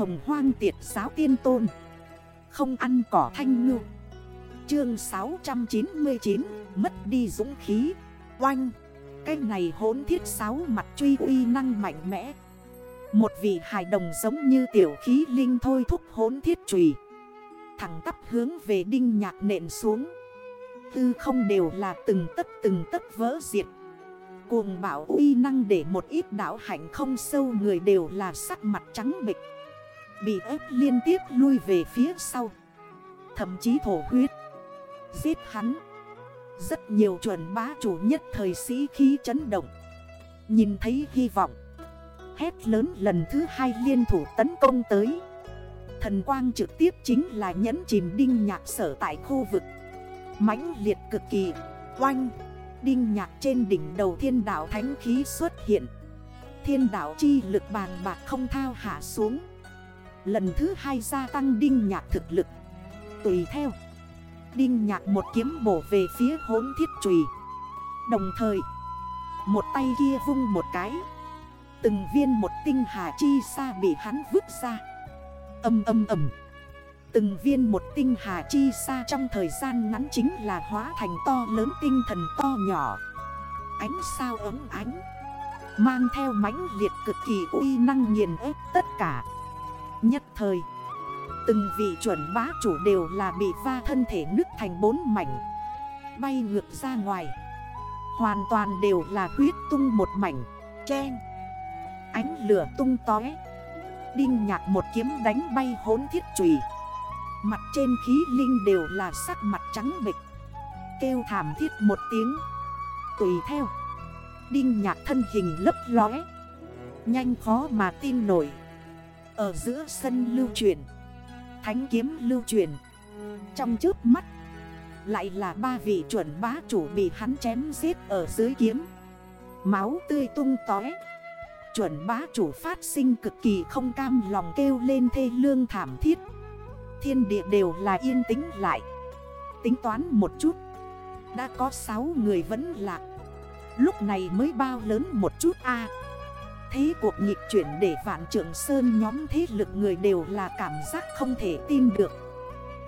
Hồng hoang tiệt giáo tiên tôn. Không ăn cỏ thanh ngư. Chương 699 Mất đi dũng khí. Oanh, Cái này hốn thiết sáu mặt truy uy năng mạnh mẽ. Một vị hài đồng giống như tiểu khí linh thôi thúc hốn thiết trùy. Thẳng tắp hướng về đinh nhạc nện xuống. Tư không đều là từng tấc từng tấc vỡ diệt. Cuồng bảo uy năng để một ít đảo hạnh không sâu người đều là sắc mặt trắng bịch Bị ép liên tiếp lui về phía sau. Thậm chí thổ huyết. Giết hắn. Rất nhiều chuẩn bá chủ nhất thời sĩ khí chấn động. Nhìn thấy hy vọng. Hét lớn lần thứ hai liên thủ tấn công tới. Thần quang trực tiếp chính là nhẫn chìm đinh nhạc sở tại khu vực. Mãnh liệt cực kỳ. Oanh. Đinh nhạc trên đỉnh đầu thiên đảo thánh khí xuất hiện. Thiên đảo chi lực bàn bạc không thao hạ xuống. Lần thứ hai gia tăng đinh nhạc thực lực. Tùy theo. Đinh nhạc một kiếm bổ về phía hốn thiết trùy. Đồng thời, Một tay kia vung một cái. Từng viên một tinh hà chi xa bị hắn vứt ra. Âm âm âm Từng viên một tinh hà chi xa trong thời gian ngắn chính là hóa thành to lớn tinh thần to nhỏ. Ánh sao ấm ánh. Mang theo mãnh liệt cực kỳ uy năng nghiền ép tất cả. Nhất thời. Từng vị chuẩn bá chủ đều là bị va thân thể nứt thành bốn mảnh, Bay ngược ra ngoài. Hoàn toàn đều là huyết tung một mảnh, Chen. Ánh lửa tung tói Đinh nhạc một kiếm đánh bay hốn thiết trùy Mặt trên khí linh đều là sắc mặt trắng bịch Kêu thảm thiết một tiếng. Tùy theo, Đinh nhạc thân hình lấp lóe. Nhanh khó mà tin nổi. Ở giữa sân lưu truyền. Thánh kiếm lưu truyền. Trong trước mắt, Lại là ba vị chuẩn bá chủ bị hắn chém giết ở dưới kiếm. Máu tươi tung tói Chuẩn bá chủ phát sinh cực kỳ không cam lòng kêu lên thê lương thảm thiết. Thiên địa đều là yên tĩnh lại. Tính toán một chút, Đã có 6 người vẫn lạc. Lúc này mới bao lớn một chút a. Thế cuộc nhịp chuyển để vạn trưởng sơn nhóm thế lực người đều là cảm giác không thể tin được.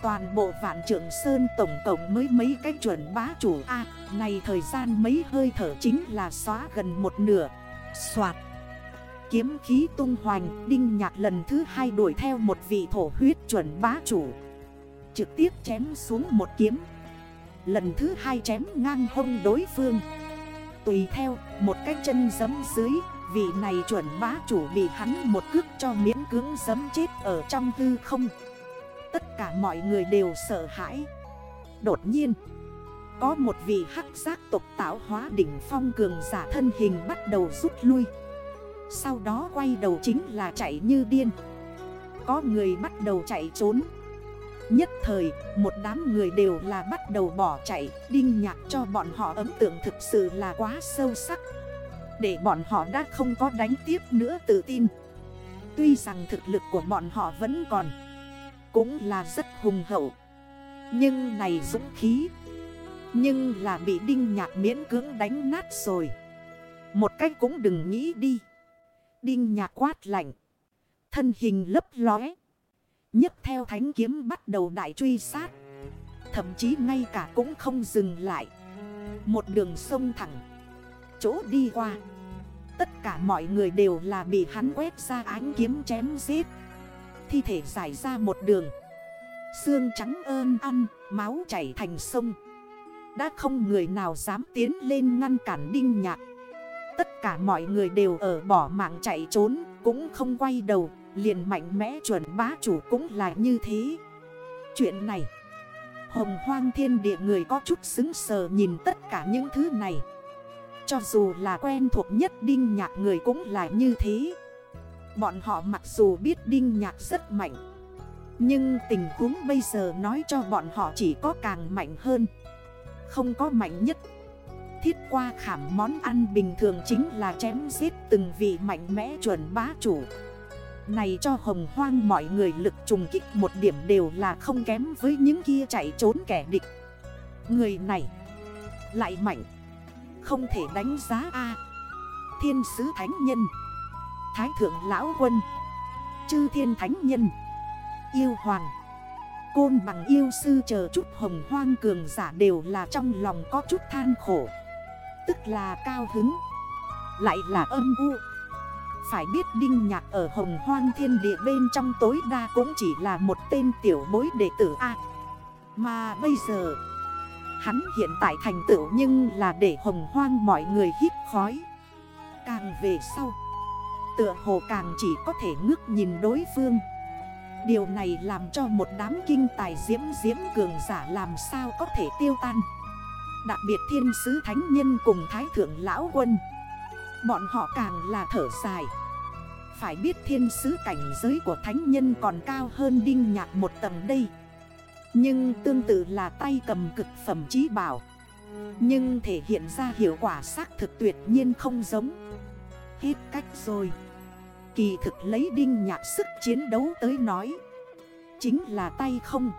Toàn bộ vạn trưởng sơn tổng cộng mới mấy cái chuẩn bá chủ A, Này thời gian mấy hơi thở chính là xóa gần một nửa. Xoạt Kiếm khí tung hoành, Đinh nhạc lần thứ hai đuổi theo một vị thổ huyết chuẩn bá chủ. Trực tiếp chém xuống một kiếm. Lần thứ hai chém ngang hông đối phương. Tùy theo, một cái chân giấm dưới Vị này chuẩn bá chủ bị hắn một cước cho miễn cưỡng giấm chết ở trong tư không. Tất cả mọi người đều sợ hãi. Đột nhiên Có một vị hắc giác tộc tạo hóa đỉnh phong cường giả thân hình bắt đầu rút lui. Sau đó quay đầu chính là chạy như điên. Có người bắt đầu chạy trốn. Nhất thời, một đám người đều là bắt đầu bỏ chạy. Đinh nhạc cho bọn họ ấn tượng thực sự là quá sâu sắc. Để bọn họ đã không có đánh tiếp nữa tự tin Tuy rằng thực lực của bọn họ vẫn còn Cũng là rất hùng hậu Nhưng này dũng khí, Nhưng là bị đinh nhạc miễn cưỡng đánh nát rồi Một cách cũng đừng nghĩ đi Đinh nhạc quát lạnh. Thân hình lấp lóe. nhấc theo thánh kiếm bắt đầu đại truy sát. Thậm chí ngay cả cũng không dừng lại. Một đường sông thẳng. Chỗ đi qua. Tất cả mọi người đều là bị hắn quét ra ánh kiếm chém giết. Thi thể giải ra một đường. Xương trắng ơn ăn, máu chảy thành sông. Đã không người nào dám tiến lên ngăn cản đinh nhạc. Tất cả mọi người đều ở bỏ mạng chạy trốn Cũng không quay đầu Liền mạnh mẽ chuẩn bá chủ cũng là như thế Chuyện này Hồng hoang thiên địa người có chút xứng sờ nhìn tất cả những thứ này cho dù là quen thuộc nhất đinh nhạc người cũng là như thế. Bọn họ mặc dù biết đinh nhạc rất mạnh, Nhưng tình huống bây giờ nói cho bọn họ chỉ có càng mạnh hơn, Không có mạnh nhất. Thiết qua khảm món ăn bình thường chính là chém giết từng vị mạnh mẽ chuẩn bá chủ. Này cho hồng hoang mọi người lực trùng kích một điểm đều là không kém với những kia chạy trốn kẻ địch. Người này lại mạnh. Không thể đánh giá A. Thiên sứ thánh nhân. Thái thượng lão quân. Chư thiên thánh nhân. Yêu hoàng. Côn bằng yêu sư chờ chút hồng hoang cường giả đều là trong lòng có chút than khổ. Tức là cao hứng. Lại là âm u. Phải biết Đinh Nhạc ở hồng hoang thiên địa bên trong tối đa cũng chỉ là một tên tiểu bối đệ tử A. Mà bây giờ Hắn hiện tại thành tựu nhưng là để hồng hoang mọi người hít khói. Càng về sau, Tựa hồ càng chỉ có thể ngước nhìn đối phương. Điều này làm cho một đám kinh tài diễm diễm cường giả làm sao có thể tiêu tan. Đặc biệt thiên sứ thánh nhân cùng thái thượng lão quân. Bọn họ càng là thở dài. Phải biết thiên sứ cảnh giới của thánh nhân còn cao hơn đinh nhạc một tầng đây. Nhưng tương tự là tay cầm cực phẩm trí bảo. Nhưng thể hiện ra hiệu quả xác thực tuyệt nhiên không giống. Hết cách rồi. Kỳ thực lấy đinh nhạc sức chiến đấu tới nói, Chính là tay không.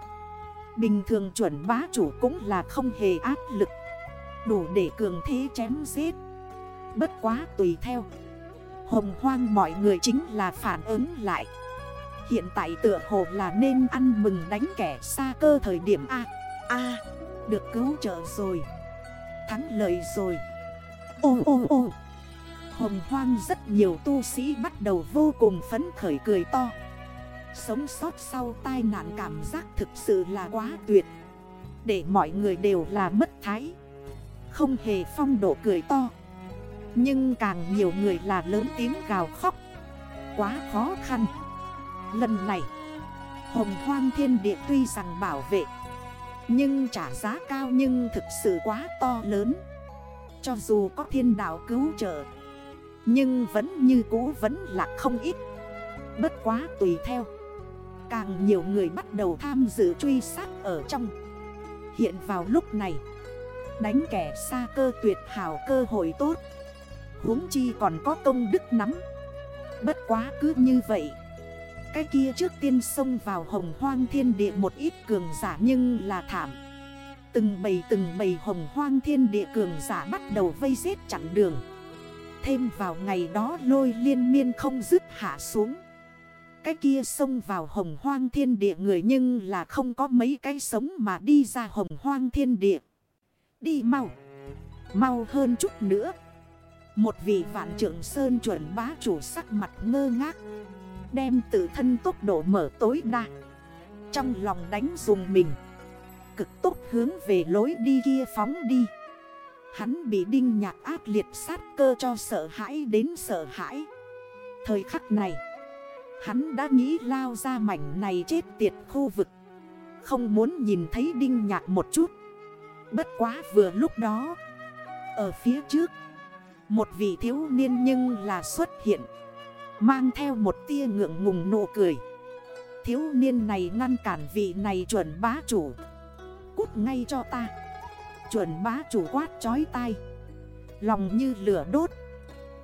Bình thường chuẩn bá chủ cũng là không hề áp lực. Đủ để cường thế chém giết. Bất quá tùy theo. Hồng hoang mọi người chính là phản ứng lại. Hiện tại tựa hồ là nên ăn mừng đánh kẻ xa cơ thời điểm A. A, Được cứu trợ rồi. Thắng lợi rồi. Ô ô ô. Hồng hoang rất nhiều tu sĩ bắt đầu vô cùng phấn khởi cười to. Sống sót sau tai nạn cảm giác thực sự là quá tuyệt. Để mọi người đều là mất thái. Không hề phong độ cười to. Nhưng càng nhiều người là lớn tiếng gào khóc. Quá khó khăn. Lần này. Hồng hoang thiên địa tuy rằng bảo vệ, Nhưng trả giá cao nhưng thực sự quá to lớn. Cho dù có thiên đạo cứu trợ, Nhưng vẫn như cũ vẫn là không ít. Bất quá tùy theo, Càng nhiều người bắt đầu tham dự truy sát ở trong. Hiện vào lúc này, Đánh kẻ xa cơ tuyệt hảo cơ hội tốt. Huống chi còn có công đức nắm. Bất quá cứ như vậy cái kia trước tiên xông vào hồng hoang thiên địa một ít cường giả nhưng là thảm Từng bầy từng bầy hồng hoang thiên địa cường giả bắt đầu vây giết chặn đường Thêm vào ngày đó lôi liên miên không dứt hạ xuống cái kia xông vào hồng hoang thiên địa người nhưng là không có mấy cái sống mà đi ra hồng hoang thiên địa. Đi mau. Mau hơn chút nữa. Một vị vạn trưởng sơn chuẩn bá chủ sắc mặt ngơ ngác. Đem tự thân tốc độ mở tối đa. Trong lòng đánh dùng mình. Cực tốt hướng về lối đi kia phóng đi. Hắn bị đinh nhạc ác liệt sát cơ cho sợ hãi đến sợ hãi. Thời khắc này. Hắn đã nghĩ lao ra mảnh này chết tiệt khu vực Không muốn nhìn thấy đinh nhạc một chút Bất quá vừa lúc đó, Ở phía trước, Một vị thiếu niên nhưng là xuất hiện Mang theo một tia ngượng ngùng nụ cười. Thiếu niên này ngăn cản vị này chuẩn bá chủ. Cút ngay cho ta. Chuẩn bá chủ quát chói tai. Lòng như lửa đốt.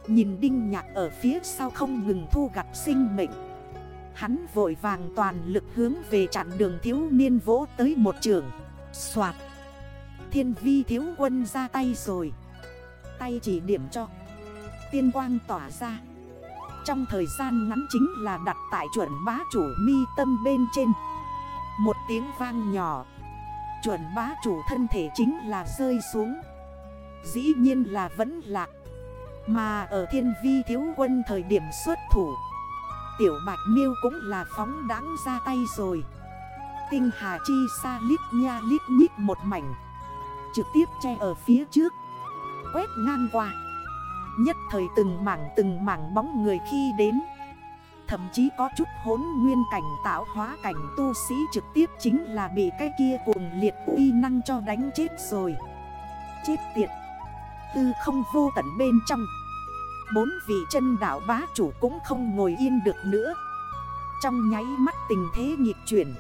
Nhìn đinh nhạc ở phía sau không ngừng thu gặt sinh mệnh. Hắn vội vàng toàn lực hướng về chặn đường thiếu niên vỗ tới một trường. Xoạt. Thiên vi thiếu quân ra tay rồi. Tay chỉ điểm cho. Tiên quang tỏa ra. Trong thời gian ngắn chính là đặt tại chuẩn bá chủ mi tâm bên trên. Một tiếng vang nhỏ. Chuẩn bá chủ thân thể chính là rơi xuống. Dĩ nhiên là vẫn lạc Mà ở thiên vi thiếu quân thời điểm xuất thủ, Tiểu bạch miêu cũng là phóng đáng ra tay rồi. Tinh hà chi xa lít nha lít nhít một mảnh, Trực tiếp che ở phía trước, Quét ngang qua. Nhất thời từng mảng từng mảng bóng người khi đến. Thậm chí có chút hốn nguyên cảnh tạo hóa cảnh tu sĩ trực tiếp chính là bị cái kia cuồng liệt uy năng cho đánh chết rồi. Chết tiệt! Tư không vô tận bên trong. Bốn vị chân đảo bá chủ cũng không ngồi yên được nữa. Trong nháy mắt tình thế nhịp chuyển.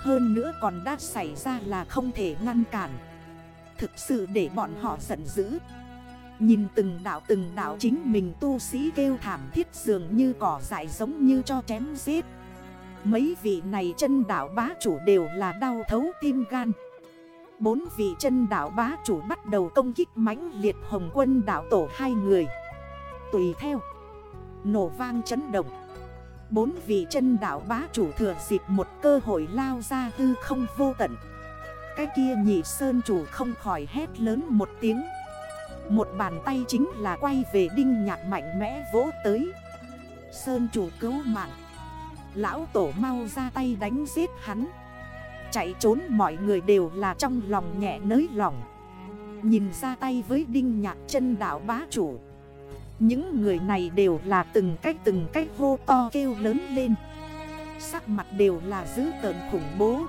Hơn nữa còn đã xảy ra là không thể ngăn cản. Thực sự để bọn họ giận dữ. Nhìn từng đảo từng đảo chính mình tu sĩ kêu thảm thiết dường như cỏ dại giống như cho chém giết. Mấy vị này chân đảo bá chủ đều là đau thấu tim gan. Bốn vị chân đảo bá chủ bắt đầu công kích mãnh liệt hồng quân đảo tổ hai người. Tùy theo, Nổ vang chấn động. Bốn vị chân đảo bá chủ thừa dịp một cơ hội lao ra hư không vô tận. Cái kia nhị sơn chủ không khỏi hét lớn một tiếng. Một bàn tay chính là quay về đinh nhạc mạnh mẽ vỗ tới. Sơn chủ cứu mạng. Lão tổ mau ra tay đánh giết hắn. Chạy trốn mọi người đều là trong lòng nhẹ nới lòng. Nhìn ra tay với đinh nhạc chân đảo bá chủ. Những người này đều là từng cách từng cách hô to kêu lớn lên. Sắc mặt đều là dữ tợn khủng bố.